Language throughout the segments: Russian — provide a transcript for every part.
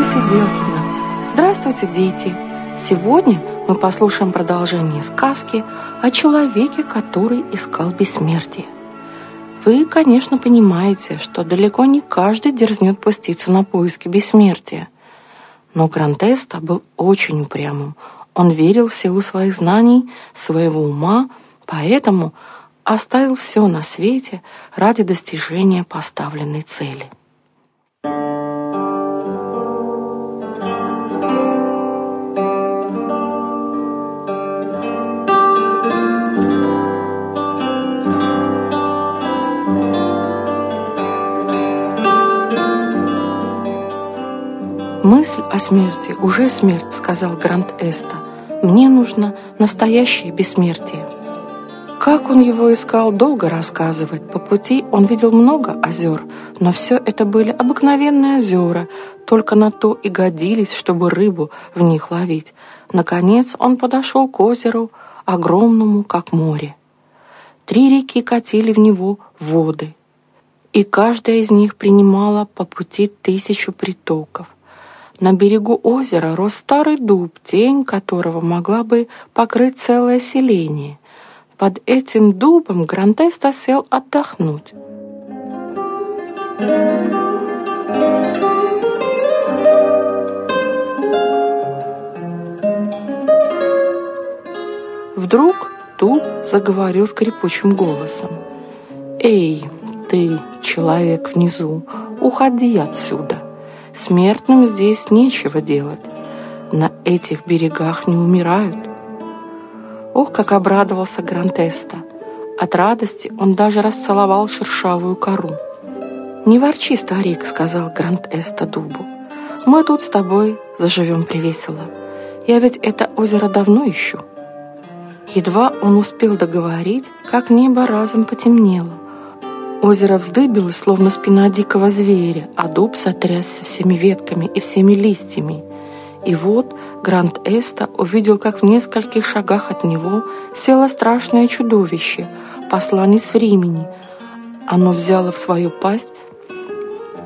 Посиделкина. Здравствуйте, дети! Сегодня мы послушаем продолжение сказки о человеке, который искал бессмертие. Вы, конечно, понимаете, что далеко не каждый дерзнет пуститься на поиски бессмертия. Но Грантеста был очень упрямым. Он верил в силу своих знаний, своего ума, поэтому оставил все на свете ради достижения поставленной цели. «Мысль о смерти уже смерть», — сказал Грант Эста. «Мне нужно настоящее бессмертие». Как он его искал, долго рассказывать. По пути он видел много озер, но все это были обыкновенные озера, только на то и годились, чтобы рыбу в них ловить. Наконец он подошел к озеру, огромному, как море. Три реки катили в него воды, и каждая из них принимала по пути тысячу притоков. На берегу озера рос старый дуб, тень которого могла бы покрыть целое селение. Под этим дубом Грантеста сел отдохнуть. Вдруг дуб заговорил скрипучим голосом. «Эй, ты, человек внизу, уходи отсюда!» Смертным здесь нечего делать. На этих берегах не умирают. Ох, как обрадовался Грантеста. От радости он даже расцеловал шершавую кору. «Не ворчи, старик», — сказал Гранд-Эста дубу. «Мы тут с тобой заживем привесело. Я ведь это озеро давно ищу». Едва он успел договорить, как небо разом потемнело. Озеро вздыбилось, словно спина дикого зверя, а дуб сотрясся всеми ветками и всеми листьями. И вот Гранд Эста увидел, как в нескольких шагах от него село страшное чудовище, посланец времени. Оно взяло в свою пасть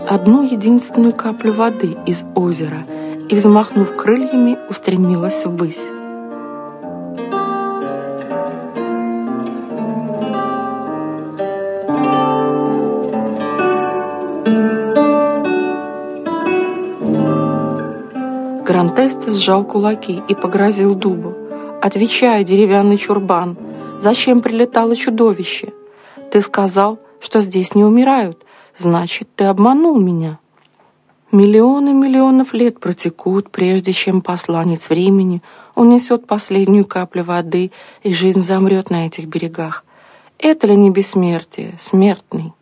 одну единственную каплю воды из озера и, взмахнув крыльями, устремилось ввысь. Грантест сжал кулаки и погрозил дубу. «Отвечай, деревянный чурбан, зачем прилетало чудовище? Ты сказал, что здесь не умирают, значит, ты обманул меня». Миллионы миллионов лет протекут, прежде чем посланец времени унесет последнюю каплю воды, и жизнь замрет на этих берегах. Это ли не бессмертие, смертный?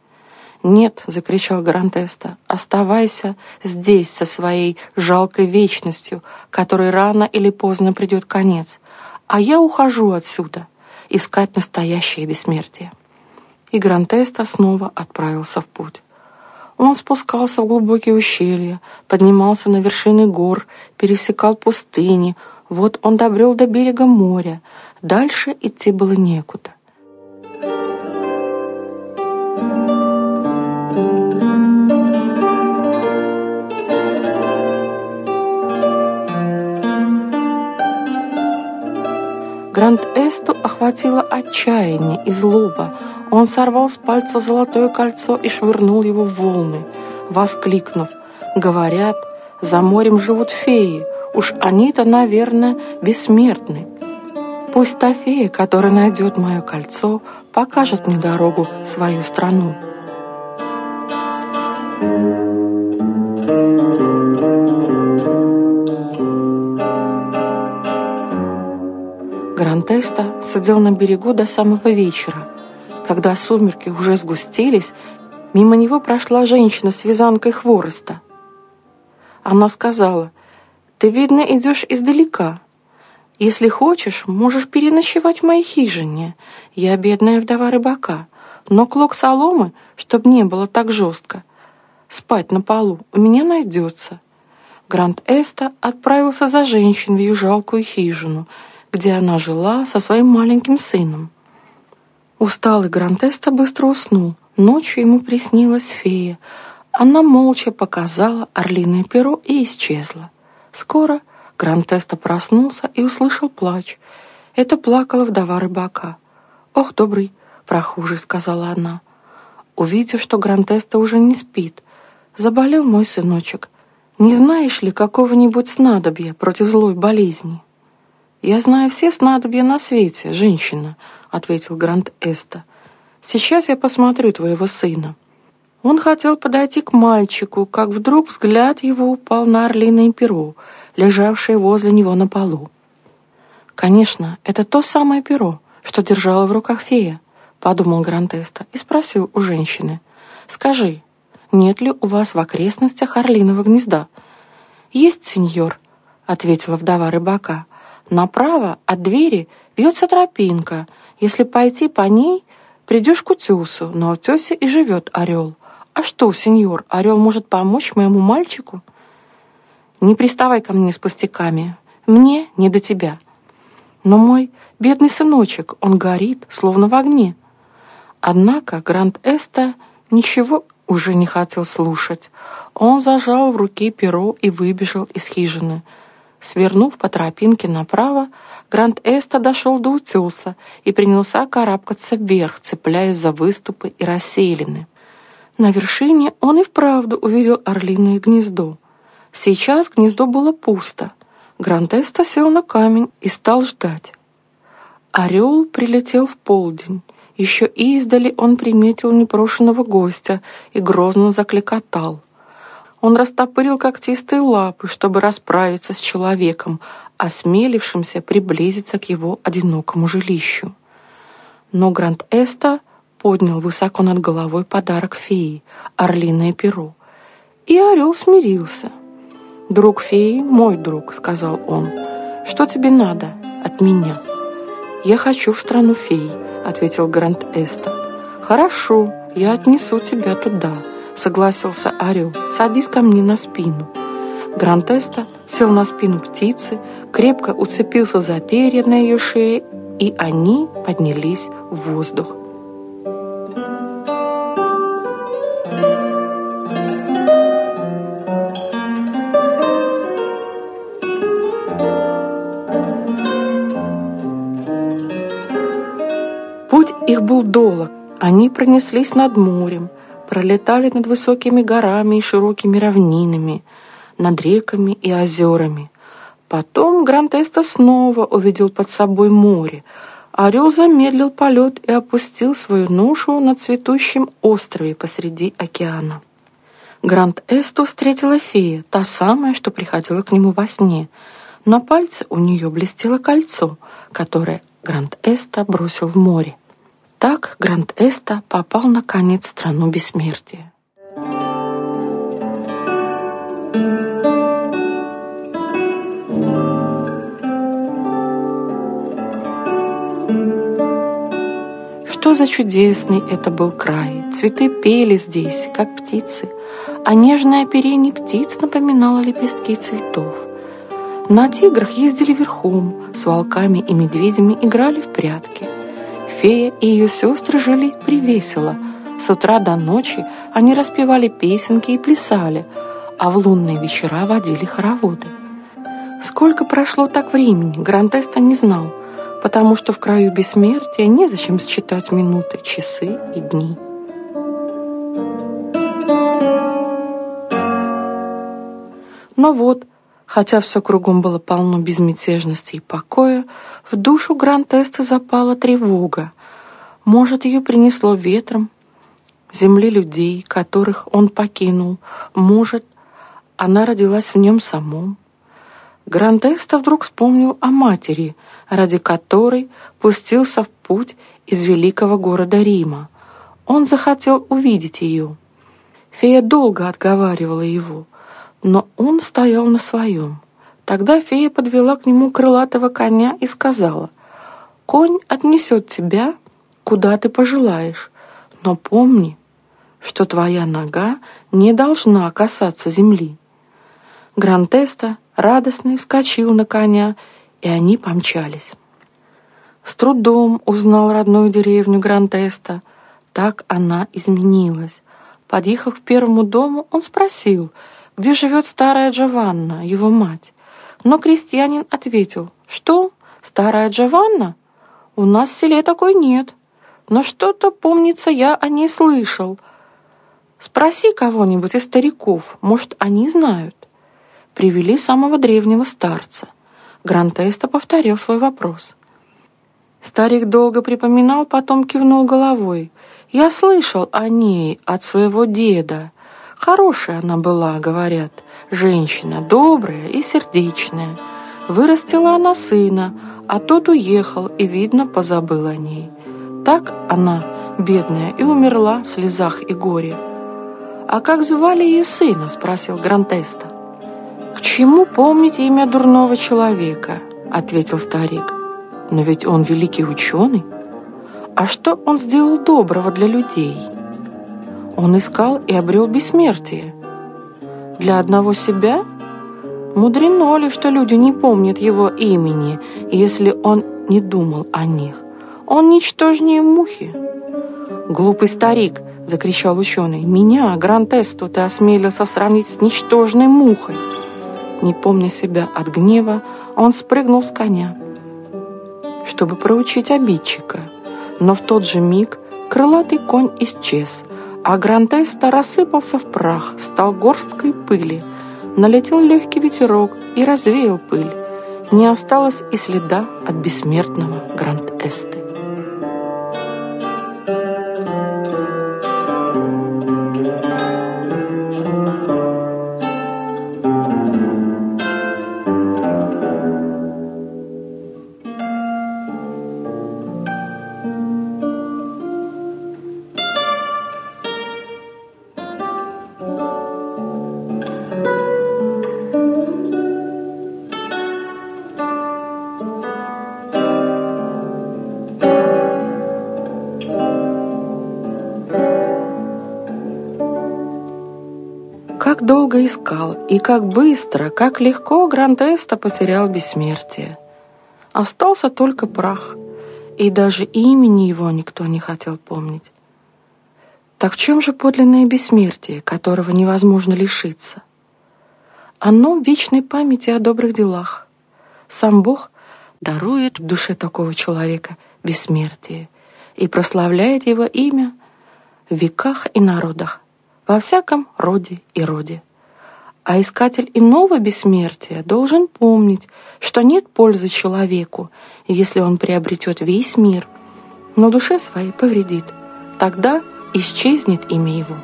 «Нет!» — закричал Грантеста. «Оставайся здесь со своей жалкой вечностью, которой рано или поздно придет конец, а я ухожу отсюда искать настоящее бессмертие». И Грантеста снова отправился в путь. Он спускался в глубокие ущелья, поднимался на вершины гор, пересекал пустыни. Вот он добрел до берега моря. Дальше идти было некуда. Гранд-Эсту охватило отчаяние и злоба. Он сорвал с пальца золотое кольцо и швырнул его в волны, воскликнув. «Говорят, за морем живут феи. Уж они-то, наверное, бессмертны. Пусть та фея, которая найдет мое кольцо, покажет мне дорогу в свою страну». Грантеста сидел на берегу до самого вечера. Когда сумерки уже сгустились, мимо него прошла женщина с вязанкой хвороста. Она сказала, «Ты, видно, идешь издалека. Если хочешь, можешь переночевать в моей хижине. Я бедная вдова рыбака, но клок соломы, чтоб не было так жестко, спать на полу у меня найдется». Грант Эста отправился за женщин в ее жалкую хижину – где она жила со своим маленьким сыном. Усталый Грантеста быстро уснул. Ночью ему приснилась фея. Она молча показала орлиное перо и исчезла. Скоро Грантеста проснулся и услышал плач. Это плакала вдова рыбака. «Ох, добрый прохожий», — сказала она. Увидев, что Грантеста уже не спит, заболел мой сыночек. Не знаешь ли какого-нибудь снадобья против злой болезни? «Я знаю все снадобья на свете, женщина», — ответил Грант Эста. «Сейчас я посмотрю твоего сына». Он хотел подойти к мальчику, как вдруг взгляд его упал на орлиное перо, лежавшее возле него на полу. «Конечно, это то самое перо, что держала в руках фея», — подумал Грантеста и спросил у женщины. «Скажи, нет ли у вас в окрестностях орлиного гнезда?» «Есть, сеньор», — ответила вдова рыбака. «Направо от двери вьется тропинка. Если пойти по ней, придешь к утесу, на утесе и живет орел. «А что, сеньор, орел может помочь моему мальчику?» «Не приставай ко мне с пустяками. Мне не до тебя. Но мой бедный сыночек, он горит, словно в огне». Однако Гранд Эста ничего уже не хотел слушать. Он зажал в руке перо и выбежал из хижины. Свернув по тропинке направо, Гранд Эста дошел до утеса и принялся карабкаться вверх, цепляясь за выступы и расселины. На вершине он и вправду увидел орлиное гнездо. Сейчас гнездо было пусто. Грантеста сел на камень и стал ждать. Орел прилетел в полдень. Еще издали он приметил непрошенного гостя и грозно закликотал. Он растопырил когтистые лапы, чтобы расправиться с человеком, осмелившимся приблизиться к его одинокому жилищу. Но Гранд-Эста поднял высоко над головой подарок феи — орлиное перо. И орел смирился. «Друг феи — мой друг», — сказал он. «Что тебе надо от меня?» «Я хочу в страну феи», — ответил Грант Эста. «Хорошо, я отнесу тебя туда», — согласился орел. «Садись ко мне на спину». Грант Эста сел на спину птицы, крепко уцепился за перья на ее шее, и они поднялись в воздух. Их был долг. Они пронеслись над морем, пролетали над высокими горами и широкими равнинами, над реками и озерами. Потом Грантеста снова увидел под собой море. Орел замедлил полет и опустил свою ношу на цветущем острове посреди океана. Гранд Эсту встретила фея, та самая, что приходила к нему во сне. На пальце у нее блестело кольцо, которое Гранд Эста бросил в море. Так Гранд Эста попал наконец в страну бессмертия. Что за чудесный это был край! Цветы пели здесь, как птицы, а нежное оперение птиц напоминало лепестки цветов. На тиграх ездили верхом, с волками и медведями играли в прятки – Фея и ее сестры жили привесело. С утра до ночи они распевали песенки и плясали, а в лунные вечера водили хороводы. Сколько прошло так времени, Грантеста не знал, потому что в краю бессмертия незачем считать минуты, часы и дни. Но вот, Хотя все кругом было полно безмятежности и покоя, в душу Грантеста запала тревога. Может, ее принесло ветром, земли людей, которых он покинул. Может, она родилась в нем самом. Грантеста вдруг вспомнил о матери, ради которой пустился в путь из великого города Рима. Он захотел увидеть ее. Фея долго отговаривала его — но он стоял на своем. Тогда фея подвела к нему крылатого коня и сказала, «Конь отнесет тебя, куда ты пожелаешь, но помни, что твоя нога не должна касаться земли». Грантеста радостный вскочил на коня, и они помчались. С трудом узнал родную деревню Грантеста. Так она изменилась. Подъехав к первому дому, он спросил, где живет старая Джованна, его мать. Но крестьянин ответил, что, старая Джованна? У нас в селе такой нет. Но что-то, помнится, я о ней слышал. Спроси кого-нибудь из стариков, может, они знают. Привели самого древнего старца. Грантеста повторил свой вопрос. Старик долго припоминал, потом кивнул головой. «Я слышал о ней от своего деда. Хорошая она была, говорят, женщина, добрая и сердечная. Вырастила она сына, а тот уехал и, видно, позабыл о ней. Так она, бедная, и умерла в слезах и горе. «А как звали ее сына?» – спросил Грантеста. «К чему помнить имя дурного человека?» – ответил старик. «Но ведь он великий ученый. А что он сделал доброго для людей?» Он искал и обрел бессмертие. Для одного себя? Мудрено ли, что люди не помнят его имени, если он не думал о них? Он ничтожнее мухи. «Глупый старик!» — закричал ученый. «Меня, Грантесту, ты осмелился сравнить с ничтожной мухой!» Не помня себя от гнева, он спрыгнул с коня, чтобы проучить обидчика. Но в тот же миг крылатый конь исчез, а Грантеста рассыпался в прах, стал горсткой пыли. Налетел легкий ветерок и развеял пыль. Не осталось и следа от бессмертного Гранд-Эсты. Долго искал, и как быстро, как легко Грантеста потерял бессмертие. Остался только прах, и даже имени его никто не хотел помнить. Так в чем же подлинное бессмертие, которого невозможно лишиться? Оно в вечной памяти о добрых делах. Сам Бог дарует в душе такого человека бессмертие и прославляет его имя в веках и народах во всяком роде и роде. А искатель иного бессмертия должен помнить, что нет пользы человеку, если он приобретет весь мир, но душе своей повредит. Тогда исчезнет имя его.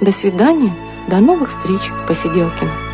До свидания, до новых встреч с Посиделкиным.